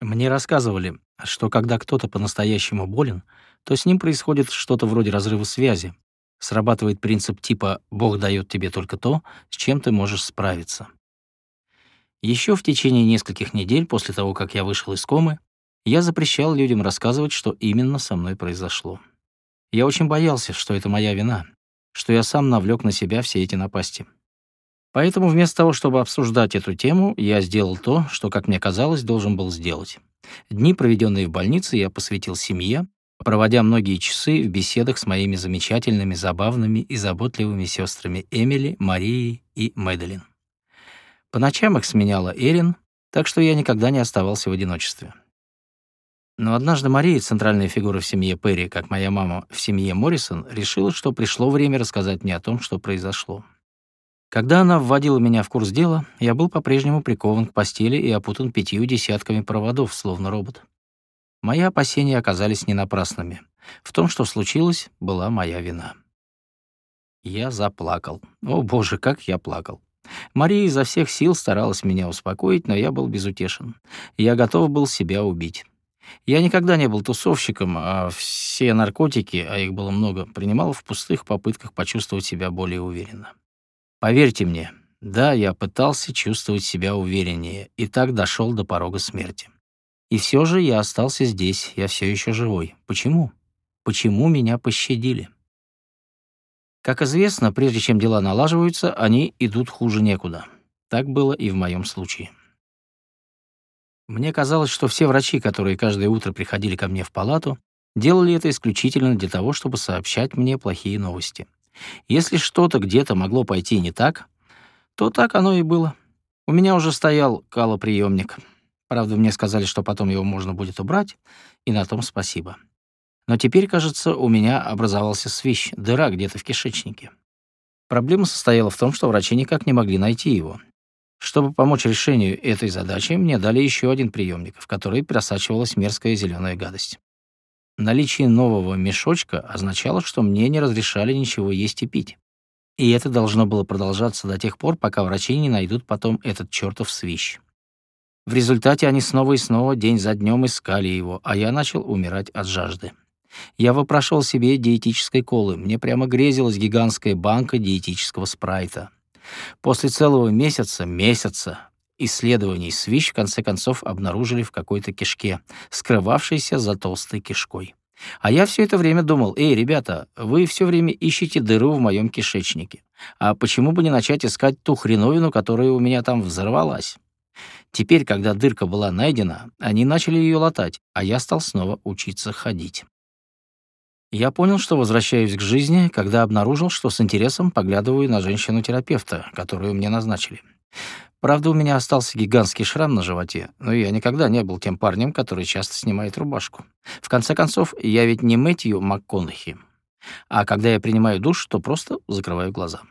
Мне рассказывали, что когда кто-то по-настоящему болен, то с ним происходит что-то вроде разрыва связи. Срабатывает принцип типа «Бог дает тебе только то, с чем ты можешь справиться». Еще в течение нескольких недель после того, как я вышел из комы, я запрещал людям рассказывать, что именно со мной произошло. Я очень боялся, что это моя вина, что я сам навлек на себя все эти напасти. Поэтому вместо того, чтобы обсуждать эту тему, я сделал то, что, как мне казалось, должен был сделать. Дни, проведенные в больнице, я посвятил семье, проводя многие часы в беседах с моими замечательными, забавными и заботливыми сестрами Эмили, Марией и Мэдалин. По ночам их сменяла Эрин, так что я никогда не оставался в одиночестве. Но однажды Мария, центральная фигура в семье Перри, как моя мама в семье Моррисон, решила, что пришло время рассказать мне о том, что произошло. Когда она вводила меня в курс дела, я был по-прежнему прикован к постели и опутан пятью десятками проводов, словно робот. Мои опасения оказались не напрасными. В том, что случилось, была моя вина. Я заплакал. О, боже, как я плакал. Мария изо всех сил старалась меня успокоить, но я был безутешен. Я готов был себя убить. Я никогда не был тусовщиком, а все наркотики, а их было много, принимал в пустых попытках почувствовать себя более уверенно. Поверьте мне, да, я пытался чувствовать себя увереннее и так дошел до порога смерти. И все же я остался здесь, я все еще живой. Почему? Почему меня пощадили? Как известно, прежде чем дела налаживаются, они идут хуже некуда. Так было и в моем случае. Мне казалось, что все врачи, которые каждое утро приходили ко мне в палату, делали это исключительно для того, чтобы сообщать мне плохие новости. Если что-то где-то могло пойти не так, то так оно и было. У меня уже стоял калоприемник. Правда, мне сказали, что потом его можно будет убрать, и на том спасибо. Но теперь, кажется, у меня образовался свищ, дыра где-то в кишечнике. Проблема состояла в том, что врачи никак не могли найти его. Чтобы помочь решению этой задачи, мне дали еще один приемник, в который просачивалась мерзкая зеленая гадость. Наличие нового мешочка означало, что мне не разрешали ничего есть и пить. И это должно было продолжаться до тех пор, пока врачи не найдут потом этот чертов свищ. В результате они снова и снова день за днем искали его, а я начал умирать от жажды. Я выпрашивал себе диетической колы, мне прямо грезилась гигантская банка диетического спрайта. После целого месяца, месяца исследований СВИЧ в конце концов обнаружили в какой-то кишке, скрывавшейся за толстой кишкой. А я все это время думал, «Эй, ребята, вы все время ищете дыру в моем кишечнике. А почему бы не начать искать ту хреновину, которая у меня там взорвалась?» Теперь, когда дырка была найдена, они начали ее латать, а я стал снова учиться ходить. Я понял, что возвращаюсь к жизни, когда обнаружил, что с интересом поглядываю на женщину-терапевта, которую мне назначили. Правда, у меня остался гигантский шрам на животе, но я никогда не был тем парнем, который часто снимает рубашку. В конце концов, я ведь не Мэтью МакКонахи. А когда я принимаю душ, то просто закрываю глаза.